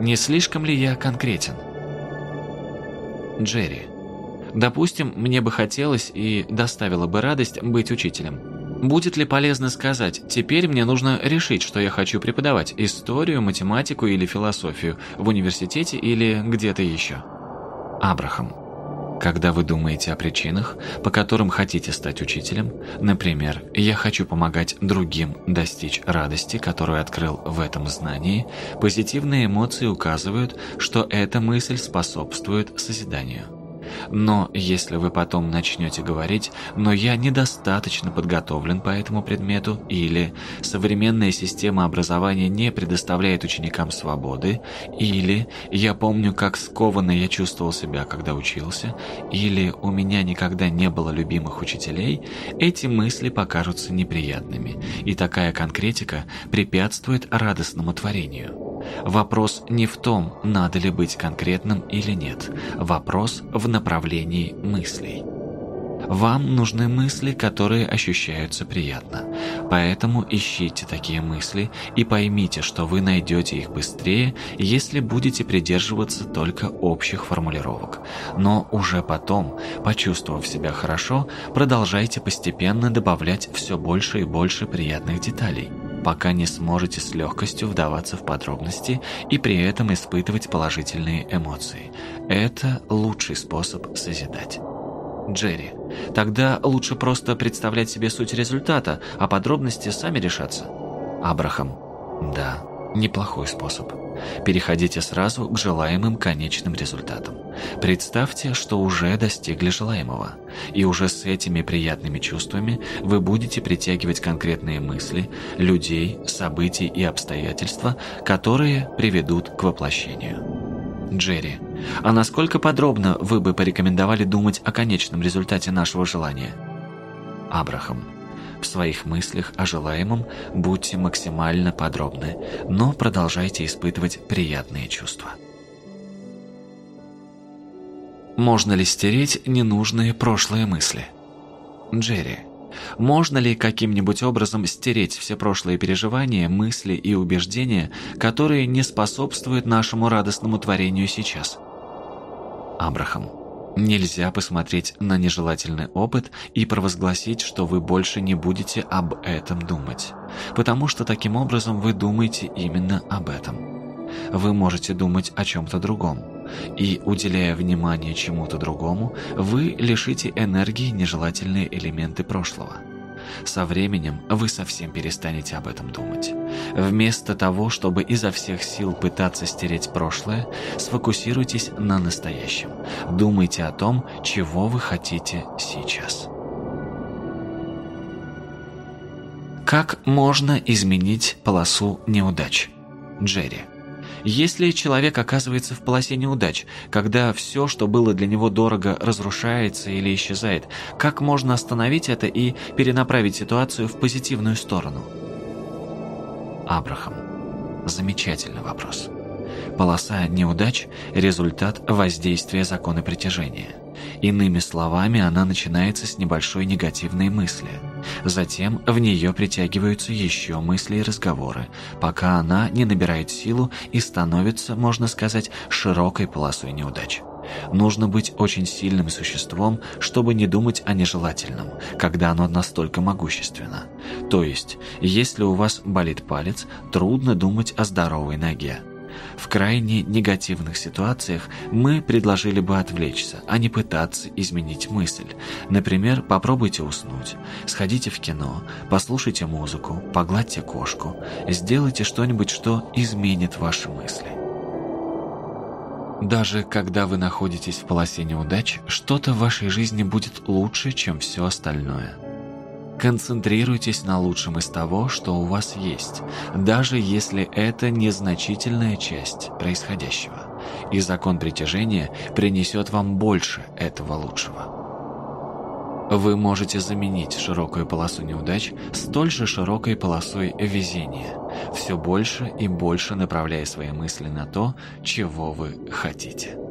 Не слишком ли я конкретен? Джерри. Допустим, мне бы хотелось и доставило бы радость быть учителем. Будет ли полезно сказать, теперь мне нужно решить, что я хочу преподавать – историю, математику или философию в университете или где-то еще? Абрахам. Когда вы думаете о причинах, по которым хотите стать учителем, например, «я хочу помогать другим достичь радости, которую открыл в этом знании», позитивные эмоции указывают, что эта мысль способствует созиданию. Но если вы потом начнете говорить «но я недостаточно подготовлен по этому предмету» или «современная система образования не предоставляет ученикам свободы» или «я помню, как скованно я чувствовал себя, когда учился» или «у меня никогда не было любимых учителей», эти мысли покажутся неприятными, и такая конкретика препятствует радостному творению. Вопрос не в том, надо ли быть конкретным или нет. Вопрос в направлении мыслей. Вам нужны мысли, которые ощущаются приятно. Поэтому ищите такие мысли и поймите, что вы найдете их быстрее, если будете придерживаться только общих формулировок. Но уже потом, почувствовав себя хорошо, продолжайте постепенно добавлять все больше и больше приятных деталей пока не сможете с легкостью вдаваться в подробности и при этом испытывать положительные эмоции. Это лучший способ созидать. Джерри. Тогда лучше просто представлять себе суть результата, а подробности сами решаться. Абрахам. Да, неплохой способ. Переходите сразу к желаемым конечным результатам. Представьте, что уже достигли желаемого. И уже с этими приятными чувствами вы будете притягивать конкретные мысли, людей, события и обстоятельства, которые приведут к воплощению. Джерри, а насколько подробно вы бы порекомендовали думать о конечном результате нашего желания? Абрахам. В своих мыслях о желаемом будьте максимально подробны, но продолжайте испытывать приятные чувства. Можно ли стереть ненужные прошлые мысли? Джерри. Можно ли каким-нибудь образом стереть все прошлые переживания, мысли и убеждения, которые не способствуют нашему радостному творению сейчас? Абрахам. Нельзя посмотреть на нежелательный опыт и провозгласить, что вы больше не будете об этом думать. Потому что таким образом вы думаете именно об этом. Вы можете думать о чем-то другом. И, уделяя внимание чему-то другому, вы лишите энергии нежелательные элементы прошлого. Со временем вы совсем перестанете об этом думать. Вместо того, чтобы изо всех сил пытаться стереть прошлое, сфокусируйтесь на настоящем. Думайте о том, чего вы хотите сейчас. Как можно изменить полосу неудач? Джерри. Если человек оказывается в полосе неудач, когда все, что было для него дорого, разрушается или исчезает, как можно остановить это и перенаправить ситуацию в позитивную сторону? Абрахам. Замечательный вопрос. Полоса неудач – результат воздействия закона притяжения. Иными словами, она начинается с небольшой негативной мысли. Затем в нее притягиваются еще мысли и разговоры, пока она не набирает силу и становится, можно сказать, широкой полосой неудач. Нужно быть очень сильным существом, чтобы не думать о нежелательном, когда оно настолько могущественно. То есть, если у вас болит палец, трудно думать о здоровой ноге. В крайне негативных ситуациях мы предложили бы отвлечься, а не пытаться изменить мысль. Например, попробуйте уснуть, сходите в кино, послушайте музыку, погладьте кошку, сделайте что-нибудь, что изменит ваши мысли. Даже когда вы находитесь в полосе неудач, что-то в вашей жизни будет лучше, чем все остальное. Концентрируйтесь на лучшем из того, что у вас есть, даже если это незначительная часть происходящего. И закон притяжения принесет вам больше этого лучшего. Вы можете заменить широкую полосу неудач столь же широкой полосой везения, все больше и больше направляя свои мысли на то, чего вы хотите.